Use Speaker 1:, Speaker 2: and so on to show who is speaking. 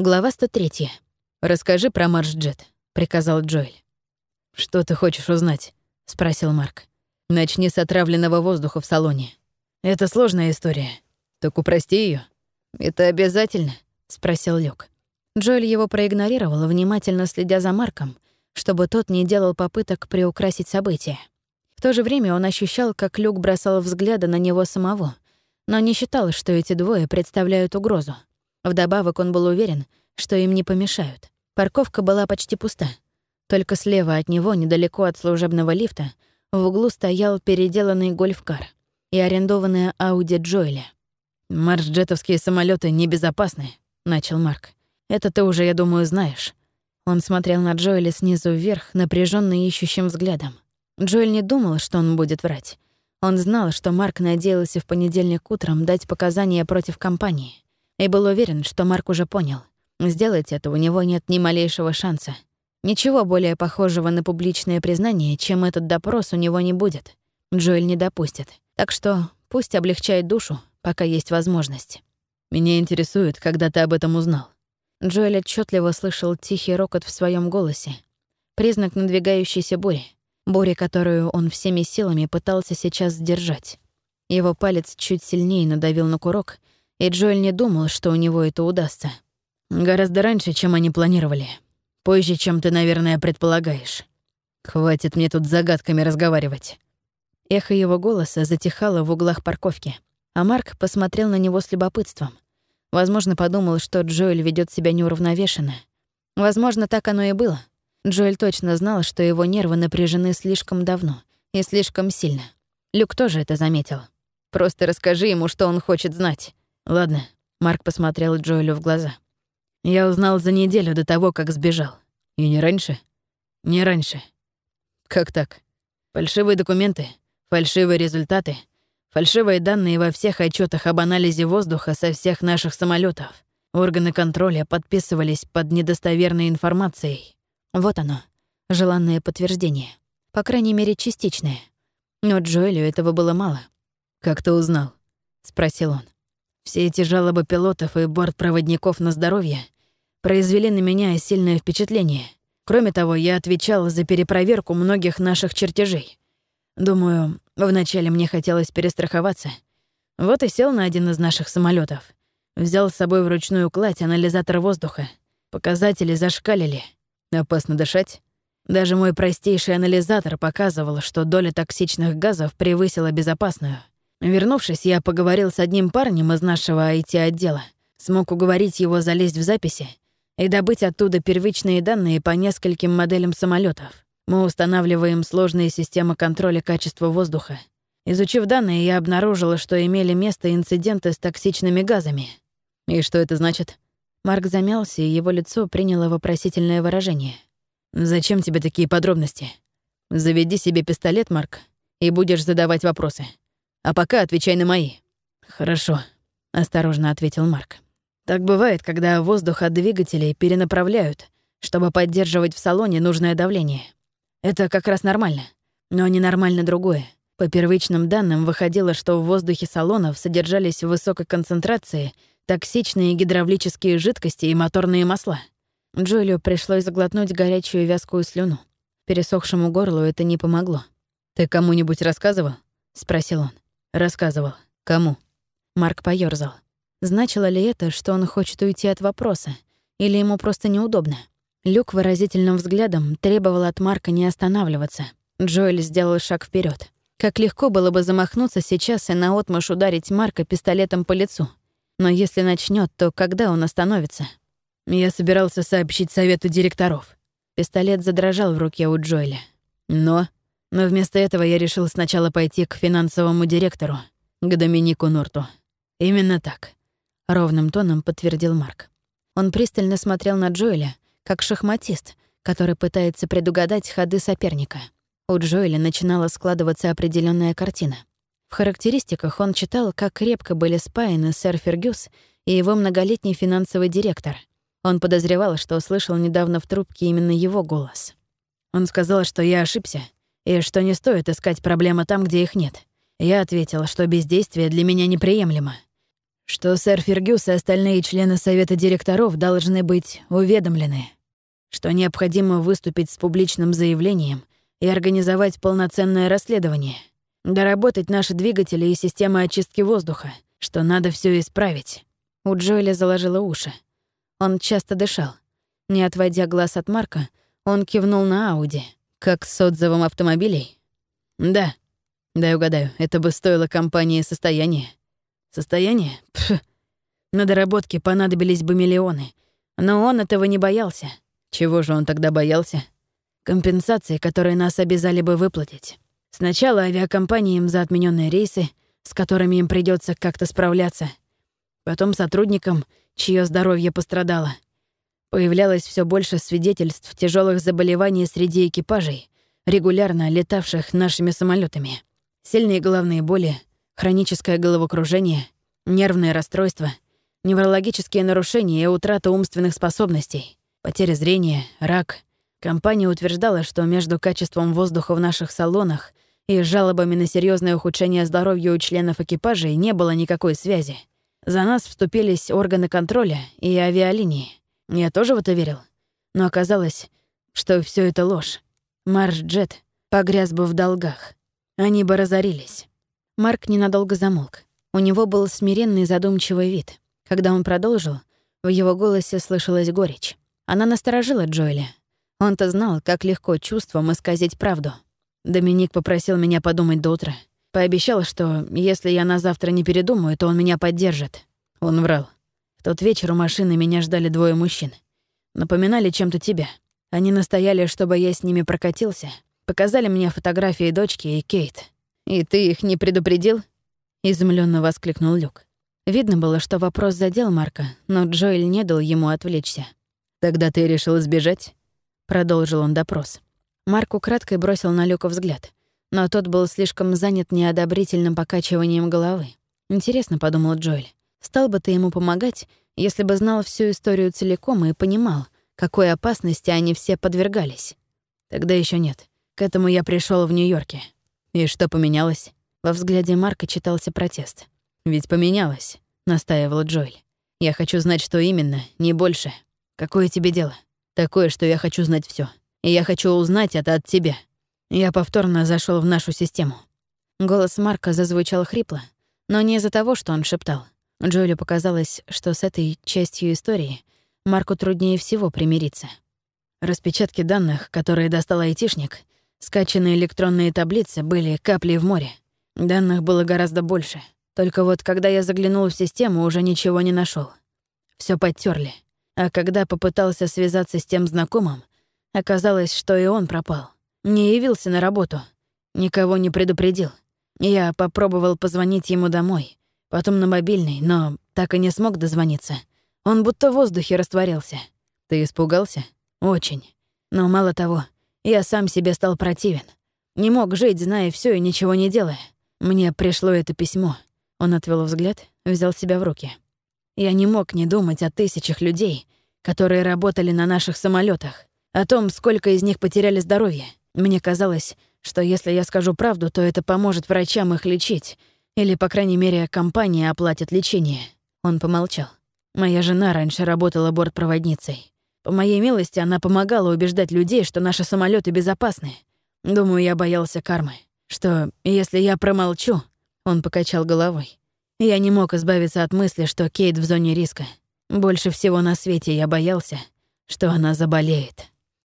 Speaker 1: Глава 103. «Расскажи про марш-джет», — приказал Джоэль. «Что ты хочешь узнать?» — спросил Марк. «Начни с отравленного воздуха в салоне. Это сложная история. Так упрости ее. «Это обязательно?» — спросил Люк. Джоэль его проигнорировал, внимательно следя за Марком, чтобы тот не делал попыток приукрасить события. В то же время он ощущал, как Люк бросал взгляды на него самого, но не считал, что эти двое представляют угрозу. Вдобавок он был уверен, что им не помешают. Парковка была почти пуста. Только слева от него, недалеко от служебного лифта, в углу стоял переделанный гольф-кар и арендованная Ауди Джоэля. «Марш-джетовские самолеты небезопасны», — начал Марк. «Это ты уже, я думаю, знаешь». Он смотрел на Джоэля снизу вверх, напряженно ищущим взглядом. Джоэль не думал, что он будет врать. Он знал, что Марк надеялся в понедельник утром дать показания против компании и был уверен, что Марк уже понял. Сделать это у него нет ни малейшего шанса. Ничего более похожего на публичное признание, чем этот допрос, у него не будет. Джоэль не допустит. Так что пусть облегчает душу, пока есть возможность. «Меня интересует, когда ты об этом узнал». Джоэль отчетливо слышал тихий рокот в своем голосе. Признак надвигающейся бури. Бури, которую он всеми силами пытался сейчас сдержать. Его палец чуть сильнее надавил на курок, и Джоэль не думал, что у него это удастся. Гораздо раньше, чем они планировали. Позже, чем ты, наверное, предполагаешь. Хватит мне тут загадками разговаривать. Эхо его голоса затихало в углах парковки, а Марк посмотрел на него с любопытством. Возможно, подумал, что Джоэль ведет себя неуравновешенно. Возможно, так оно и было. Джоэль точно знал, что его нервы напряжены слишком давно и слишком сильно. Люк тоже это заметил. «Просто расскажи ему, что он хочет знать». «Ладно», — Марк посмотрел Джоэлю в глаза. «Я узнал за неделю до того, как сбежал. И не раньше?» «Не раньше». «Как так? Фальшивые документы, фальшивые результаты, фальшивые данные во всех отчетах об анализе воздуха со всех наших самолетов. Органы контроля подписывались под недостоверной информацией. Вот оно, желанное подтверждение. По крайней мере, частичное. Но Джоэлю этого было мало. «Как ты узнал?» — спросил он. Все эти жалобы пилотов и бортпроводников на здоровье произвели на меня сильное впечатление. Кроме того, я отвечал за перепроверку многих наших чертежей. Думаю, вначале мне хотелось перестраховаться. Вот и сел на один из наших самолетов. Взял с собой вручную кладь анализатор воздуха. Показатели зашкалили. Опасно дышать. Даже мой простейший анализатор показывал, что доля токсичных газов превысила безопасную. Вернувшись, я поговорил с одним парнем из нашего IT-отдела. Смог уговорить его залезть в записи и добыть оттуда первичные данные по нескольким моделям самолетов. Мы устанавливаем сложные системы контроля качества воздуха. Изучив данные, я обнаружила, что имели место инциденты с токсичными газами. И что это значит? Марк замялся, и его лицо приняло вопросительное выражение. «Зачем тебе такие подробности? Заведи себе пистолет, Марк, и будешь задавать вопросы. А пока отвечай на мои». «Хорошо», — осторожно ответил Марк. «Так бывает, когда воздух от двигателей перенаправляют, чтобы поддерживать в салоне нужное давление. Это как раз нормально. Но ненормально другое. По первичным данным выходило, что в воздухе салонов содержались в высокой концентрации токсичные гидравлические жидкости и моторные масла. Джоэлю пришлось заглотнуть горячую вязкую слюну. Пересохшему горлу это не помогло. «Ты кому-нибудь рассказывал?» — спросил он. Рассказывал. Кому? Марк поёрзал. Значило ли это, что он хочет уйти от вопроса? Или ему просто неудобно? Люк выразительным взглядом требовал от Марка не останавливаться. Джоэль сделал шаг вперед. Как легко было бы замахнуться сейчас и наотмашь ударить Марка пистолетом по лицу. Но если начнет, то когда он остановится? Я собирался сообщить совету директоров. Пистолет задрожал в руке у Джоэля. Но но вместо этого я решил сначала пойти к финансовому директору, к Доминику Норту. Именно так. Ровным тоном подтвердил Марк. Он пристально смотрел на Джоэля, как шахматист, который пытается предугадать ходы соперника. У Джоэля начинала складываться определенная картина. В характеристиках он читал, как крепко были спаяны сэр Фергюс и его многолетний финансовый директор. Он подозревал, что услышал недавно в трубке именно его голос. Он сказал, что я ошибся, и что не стоит искать проблемы там, где их нет. Я ответила, что бездействие для меня неприемлемо, что сэр Фергюс и остальные члены совета директоров должны быть уведомлены, что необходимо выступить с публичным заявлением и организовать полноценное расследование, доработать наши двигатели и системы очистки воздуха, что надо все исправить. У Джоэля заложило уши. Он часто дышал. Не отводя глаз от Марка, он кивнул на Ауди, как с отзывом автомобилей. «Да. Дай угадаю, это бы стоило компании состояние». «Состояние? Пф. На доработке понадобились бы миллионы. Но он этого не боялся. Чего же он тогда боялся? Компенсации, которые нас обязали бы выплатить. Сначала авиакомпаниям за отмененные рейсы, с которыми им придется как-то справляться. Потом сотрудникам, чье здоровье пострадало. Появлялось все больше свидетельств тяжелых заболеваний среди экипажей, регулярно летавших нашими самолетами. Сильные головные боли, хроническое головокружение, нервное расстройство, неврологические нарушения и утрата умственных способностей, потеря зрения, рак. Компания утверждала, что между качеством воздуха в наших салонах и жалобами на серьезное ухудшение здоровья у членов экипажей не было никакой связи. За нас вступились органы контроля и авиалинии. Я тоже в это верил. Но оказалось, что все это ложь. Марш-джет погряз бы в долгах. Они бы разорились. Марк ненадолго замолк. У него был смиренный задумчивый вид. Когда он продолжил, в его голосе слышалась горечь. Она насторожила Джоэля. Он-то знал, как легко чувством исказить правду. Доминик попросил меня подумать до утра. Пообещал, что если я на завтра не передумаю, то он меня поддержит. Он врал. В тот вечер у машины меня ждали двое мужчин. Напоминали чем-то тебя. Они настояли, чтобы я с ними прокатился. Показали мне фотографии дочки и Кейт. «И ты их не предупредил?» — изумленно воскликнул Люк. Видно было, что вопрос задел Марка, но Джоэль не дал ему отвлечься. «Тогда ты решил избежать?» — продолжил он допрос. Марк украдкой бросил на Люка взгляд, но тот был слишком занят неодобрительным покачиванием головы. «Интересно», — подумал Джоэль, Стал бы ты ему помогать, если бы знал всю историю целиком и понимал, какой опасности они все подвергались. Тогда еще нет. К этому я пришел в Нью-Йорке. И что поменялось? Во взгляде Марка читался протест. «Ведь поменялось», — настаивал Джоэль. «Я хочу знать, что именно, не больше. Какое тебе дело? Такое, что я хочу знать все. И я хочу узнать это от тебя». Я повторно зашел в нашу систему. Голос Марка зазвучал хрипло, но не из-за того, что он шептал. Джоэлю показалось, что с этой частью истории Марку труднее всего примириться. Распечатки данных, которые достал айтишник, скачанные электронные таблицы были каплей в море. Данных было гораздо больше. Только вот когда я заглянул в систему, уже ничего не нашел. Все подтерли. А когда попытался связаться с тем знакомым, оказалось, что и он пропал. Не явился на работу. Никого не предупредил. Я попробовал позвонить ему домой, потом на мобильный, но так и не смог дозвониться. Он будто в воздухе растворился. Ты испугался? Очень. Но мало того, я сам себе стал противен. Не мог жить, зная все и ничего не делая. Мне пришло это письмо. Он отвел взгляд, взял себя в руки. Я не мог не думать о тысячах людей, которые работали на наших самолетах, о том, сколько из них потеряли здоровье. Мне казалось, что если я скажу правду, то это поможет врачам их лечить, или, по крайней мере, компания оплатит лечение. Он помолчал. Моя жена раньше работала бортпроводницей. По моей милости, она помогала убеждать людей, что наши самолеты безопасны. Думаю, я боялся кармы. Что, если я промолчу, он покачал головой. Я не мог избавиться от мысли, что Кейт в зоне риска. Больше всего на свете я боялся, что она заболеет.